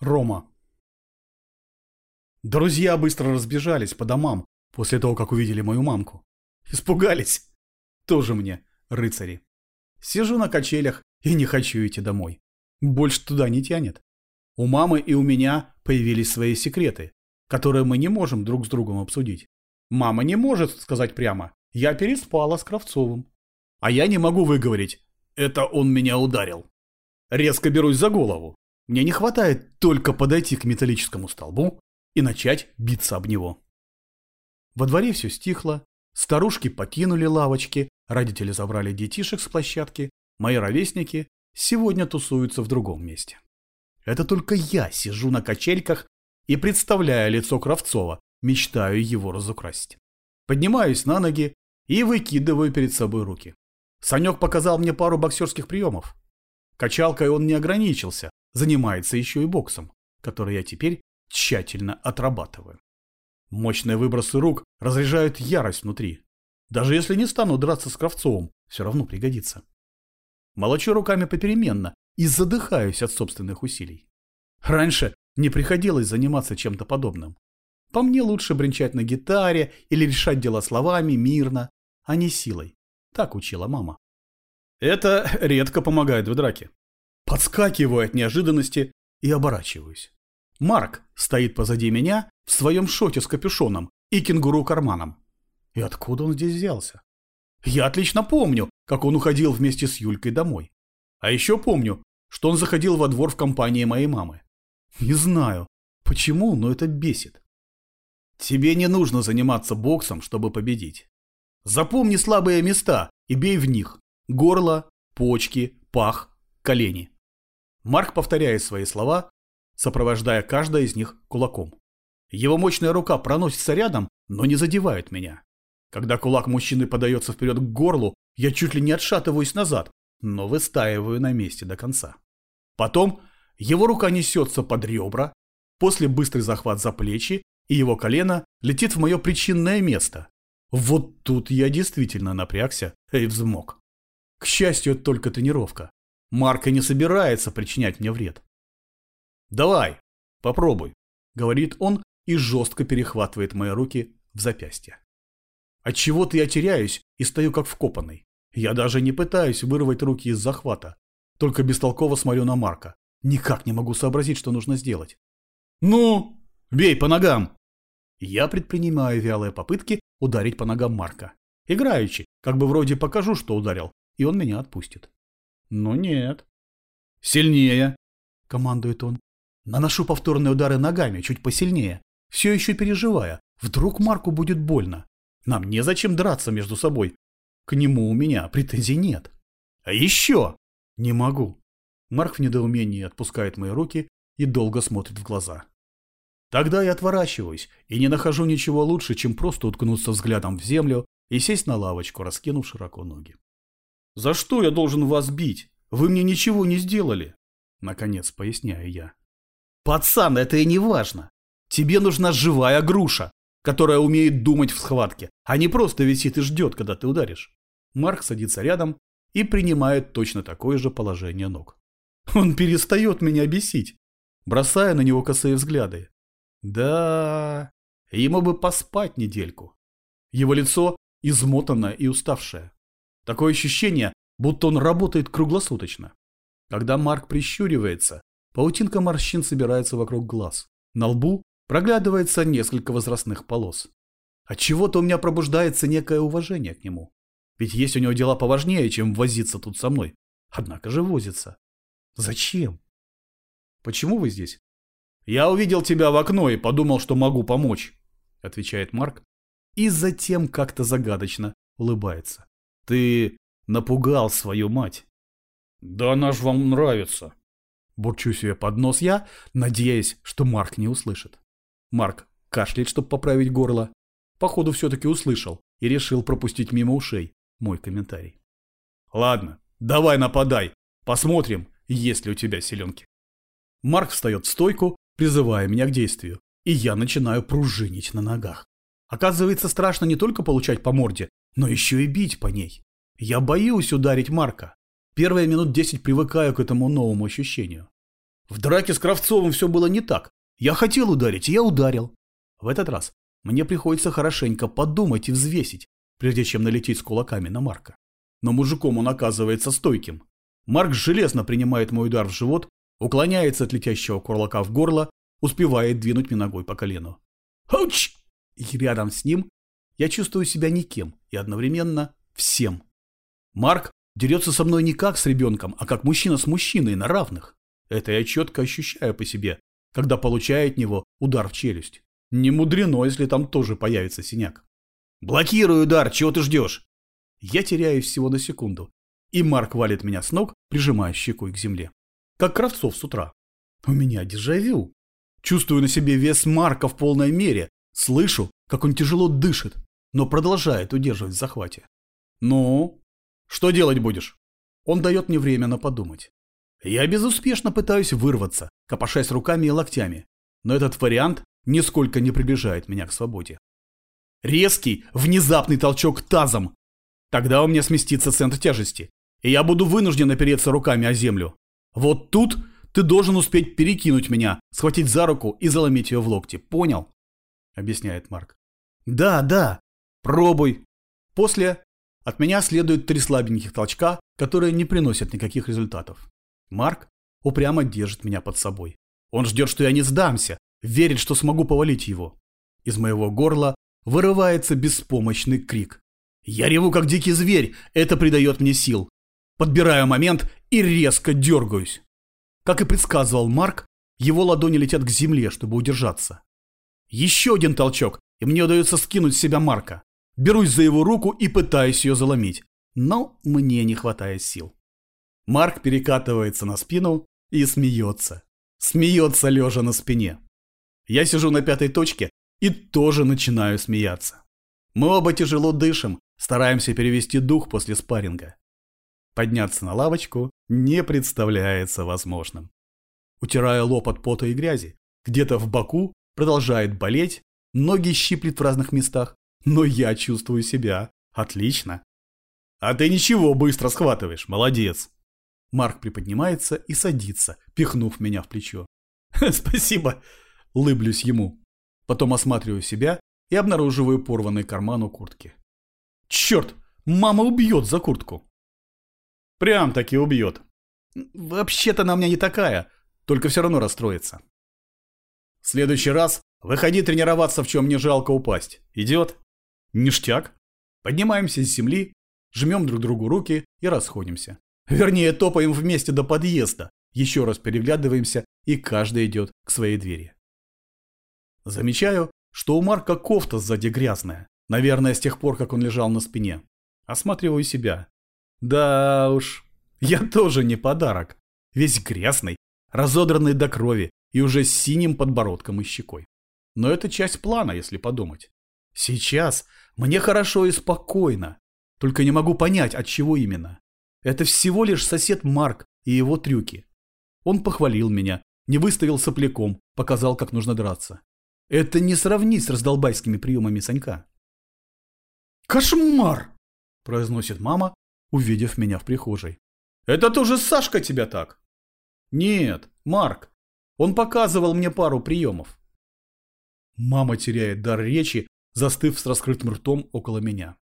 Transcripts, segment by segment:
Рома. Друзья быстро разбежались по домам после того, как увидели мою мамку. Испугались. Тоже мне, рыцари. Сижу на качелях и не хочу идти домой. Больше туда не тянет. У мамы и у меня появились свои секреты, которые мы не можем друг с другом обсудить. Мама не может сказать прямо «я переспала с Кравцовым». А я не могу выговорить «это он меня ударил». Резко берусь за голову. Мне не хватает только подойти к металлическому столбу и начать биться об него. Во дворе все стихло, старушки покинули лавочки, родители забрали детишек с площадки, мои ровесники сегодня тусуются в другом месте. Это только я сижу на качельках и, представляя лицо Кравцова, мечтаю его разукрасить. Поднимаюсь на ноги и выкидываю перед собой руки. Санек показал мне пару боксерских приемов. Качалкой он не ограничился, занимается еще и боксом, который я теперь тщательно отрабатываю. Мощные выбросы рук разряжают ярость внутри. Даже если не стану драться с Кравцовым, все равно пригодится. Молочу руками попеременно и задыхаюсь от собственных усилий. Раньше не приходилось заниматься чем-то подобным. По мне лучше бренчать на гитаре или решать дела словами мирно, а не силой. Так учила мама. Это редко помогает в драке. Подскакиваю от неожиданности и оборачиваюсь. Марк стоит позади меня в своем шоте с капюшоном и кенгуру карманом. И откуда он здесь взялся? Я отлично помню, как он уходил вместе с Юлькой домой. А еще помню, что он заходил во двор в компании моей мамы. Не знаю, почему, но это бесит. Тебе не нужно заниматься боксом, чтобы победить. Запомни слабые места и бей в них. Горло, почки, пах, колени. Марк повторяет свои слова, сопровождая каждое из них кулаком. Его мощная рука проносится рядом, но не задевает меня. Когда кулак мужчины подается вперед к горлу, я чуть ли не отшатываюсь назад, но выстаиваю на месте до конца. Потом его рука несется под ребра, после быстрый захват за плечи, и его колено летит в мое причинное место. Вот тут я действительно напрягся и взмок. К счастью, только тренировка. Марка не собирается причинять мне вред. «Давай, попробуй», — говорит он и жестко перехватывает мои руки в запястье. Отчего-то я теряюсь и стою как вкопанный. Я даже не пытаюсь вырвать руки из захвата, только бестолково смотрю на Марка. Никак не могу сообразить, что нужно сделать. «Ну, бей по ногам!» Я предпринимаю вялые попытки ударить по ногам Марка. Играючи, как бы вроде покажу, что ударил, и он меня отпустит. Но нет. «Сильнее!» — командует он. Наношу повторные удары ногами, чуть посильнее, все еще переживая. Вдруг Марку будет больно. Нам незачем драться между собой. К нему у меня претензий нет. А еще! Не могу. Марк в недоумении отпускает мои руки и долго смотрит в глаза. Тогда я отворачиваюсь и не нахожу ничего лучше, чем просто уткнуться взглядом в землю и сесть на лавочку, раскинув широко ноги. «За что я должен вас бить? Вы мне ничего не сделали!» Наконец поясняю я. «Пацан, это и не важно. Тебе нужна живая груша, которая умеет думать в схватке, а не просто висит и ждет, когда ты ударишь». Марк садится рядом и принимает точно такое же положение ног. Он перестает меня бесить, бросая на него косые взгляды. Да, ему бы поспать недельку. Его лицо измотанное и уставшее. Такое ощущение, будто он работает круглосуточно. Когда Марк прищуривается, паутинка морщин собирается вокруг глаз. На лбу проглядывается несколько возрастных полос. От чего то у меня пробуждается некое уважение к нему. Ведь есть у него дела поважнее, чем возиться тут со мной. Однако же возится. Зачем? Почему вы здесь? Я увидел тебя в окно и подумал, что могу помочь, отвечает Марк. И затем как-то загадочно улыбается. Ты напугал свою мать. Да она ж вам нравится. Бурчу себе под нос я, надеясь, что Марк не услышит. Марк кашляет, чтобы поправить горло. Походу, все-таки услышал и решил пропустить мимо ушей мой комментарий. Ладно, давай нападай. Посмотрим, есть ли у тебя селенки. Марк встает в стойку, призывая меня к действию, и я начинаю пружинить на ногах. Оказывается, страшно не только получать по морде, но еще и бить по ней. Я боюсь ударить Марка. Первые минут десять привыкаю к этому новому ощущению. В драке с Кравцовым все было не так. Я хотел ударить, и я ударил. В этот раз мне приходится хорошенько подумать и взвесить, прежде чем налететь с кулаками на Марка. Но мужиком он оказывается стойким. Марк железно принимает мой удар в живот, уклоняется от летящего курлака в горло, успевает двинуть мне ногой по колену. Ауч! И рядом с ним я чувствую себя никем и одновременно всем. Марк дерется со мной не как с ребенком, а как мужчина с мужчиной на равных. Это я четко ощущаю по себе, когда получает от него удар в челюсть. Не мудрено, если там тоже появится синяк. «Блокируй удар, чего ты ждешь?» Я теряюсь всего на секунду, и Марк валит меня с ног, прижимая щекой к земле. Как Кравцов с утра. У меня дежавю. Чувствую на себе вес Марка в полной мере, слышу, как он тяжело дышит, но продолжает удерживать в захвате. «Ну, что делать будешь?» Он дает мне время на подумать. Я безуспешно пытаюсь вырваться, копошась руками и локтями, но этот вариант нисколько не приближает меня к свободе. Резкий, внезапный толчок тазом. Тогда у меня сместится центр тяжести, и я буду вынужден опереться руками о землю. Вот тут ты должен успеть перекинуть меня, схватить за руку и заломить ее в локти. Понял? Объясняет Марк. Да, да. Пробуй. После от меня следует три слабеньких толчка, которые не приносят никаких результатов. Марк упрямо держит меня под собой. Он ждет, что я не сдамся, верит, что смогу повалить его. Из моего горла вырывается беспомощный крик. Я реву, как дикий зверь, это придает мне сил. Подбираю момент и резко дергаюсь. Как и предсказывал Марк, его ладони летят к земле, чтобы удержаться. Еще один толчок, и мне удается скинуть с себя Марка. Берусь за его руку и пытаюсь ее заломить, но мне не хватает сил. Марк перекатывается на спину и смеется. Смеется лежа на спине. Я сижу на пятой точке и тоже начинаю смеяться. Мы оба тяжело дышим, стараемся перевести дух после спарринга. Подняться на лавочку не представляется возможным. Утирая лоб от пота и грязи, где-то в боку продолжает болеть, ноги щиплет в разных местах, но я чувствую себя отлично. А ты ничего, быстро схватываешь, молодец. Марк приподнимается и садится, пихнув меня в плечо. Спасибо, улыблюсь ему. Потом осматриваю себя и обнаруживаю порванный карман у куртки. Черт, мама убьет за куртку. Прям таки убьет. Вообще-то она у меня не такая, только все равно расстроится. В следующий раз выходи тренироваться, в чем не жалко упасть. Идет? Ништяк. Поднимаемся с земли, жмем друг другу руки и расходимся. Вернее, топаем вместе до подъезда, еще раз переглядываемся и каждый идет к своей двери. Замечаю, что у Марка кофта сзади грязная, наверное, с тех пор, как он лежал на спине. Осматриваю себя. Да уж, я тоже не подарок. Весь грязный, разодранный до крови и уже с синим подбородком и щекой. Но это часть плана, если подумать. Сейчас мне хорошо и спокойно, только не могу понять, от чего именно. Это всего лишь сосед Марк и его трюки. Он похвалил меня, не выставил сопляком, показал, как нужно драться. Это не сравнить с раздолбайскими приемами Санька. «Кошмар!» – произносит мама, увидев меня в прихожей. «Это тоже Сашка тебя так?» «Нет, Марк. Он показывал мне пару приемов». Мама теряет дар речи, застыв с раскрытым ртом около меня.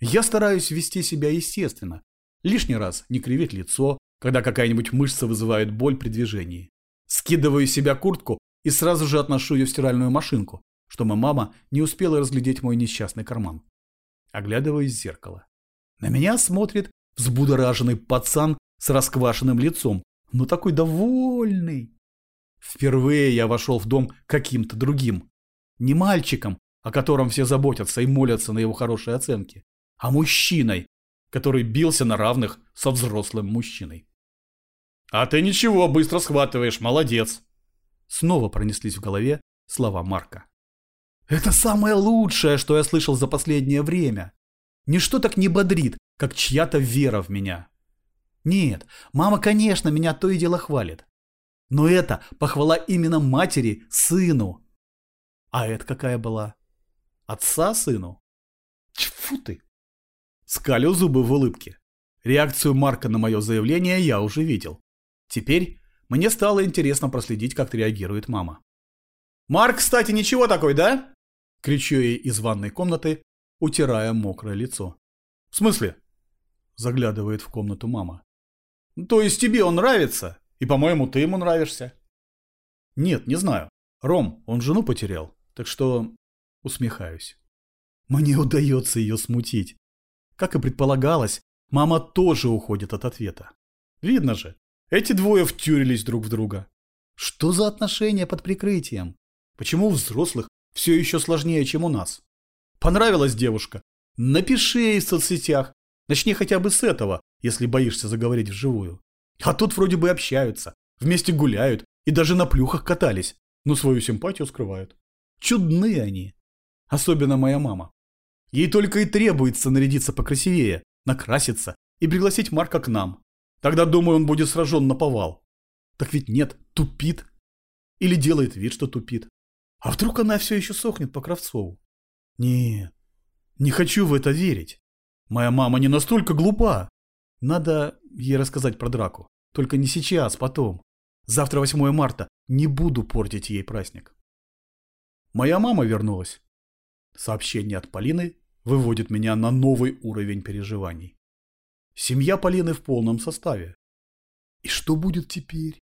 Я стараюсь вести себя естественно, лишний раз не кривить лицо, когда какая-нибудь мышца вызывает боль при движении. Скидываю себя куртку и сразу же отношу ее в стиральную машинку, чтобы мама не успела разглядеть мой несчастный карман. Оглядываюсь в зеркало. На меня смотрит взбудораженный пацан с расквашенным лицом, но такой довольный. Впервые я вошел в дом каким-то другим. Не мальчиком, о котором все заботятся и молятся на его хорошие оценки, а мужчиной, который бился на равных со взрослым мужчиной. «А ты ничего, быстро схватываешь, молодец!» Снова пронеслись в голове слова Марка. «Это самое лучшее, что я слышал за последнее время. Ничто так не бодрит, как чья-то вера в меня. Нет, мама, конечно, меня то и дело хвалит. Но это похвала именно матери сыну. А это какая была? Отца сыну? Тьфу ты! Скалю зубы в улыбке. Реакцию Марка на мое заявление я уже видел. Теперь мне стало интересно проследить, как реагирует мама. «Марк, кстати, ничего такой, да?» Кричу ей из ванной комнаты, утирая мокрое лицо. «В смысле?» Заглядывает в комнату мама. «То есть тебе он нравится? И, по-моему, ты ему нравишься?» «Нет, не знаю. Ром, он жену потерял, так что...» Усмехаюсь. Мне удается ее смутить. Как и предполагалось, мама тоже уходит от ответа. Видно же, эти двое втюрились друг в друга. Что за отношения под прикрытием? Почему у взрослых все еще сложнее, чем у нас? Понравилась девушка? Напиши ей в соцсетях. Начни хотя бы с этого, если боишься заговорить вживую. А тут вроде бы общаются, вместе гуляют и даже на плюхах катались, но свою симпатию скрывают. Чудные они. Особенно моя мама. Ей только и требуется нарядиться покрасивее, накраситься и пригласить Марка к нам. Тогда, думаю, он будет сражен на повал. Так ведь нет, тупит. Или делает вид, что тупит. А вдруг она все еще сохнет по Кравцову? Нет, не хочу в это верить. Моя мама не настолько глупа. Надо ей рассказать про драку. Только не сейчас, потом. Завтра 8 марта. Не буду портить ей праздник. Моя мама вернулась. Сообщение от Полины выводит меня на новый уровень переживаний. Семья Полины в полном составе. И что будет теперь?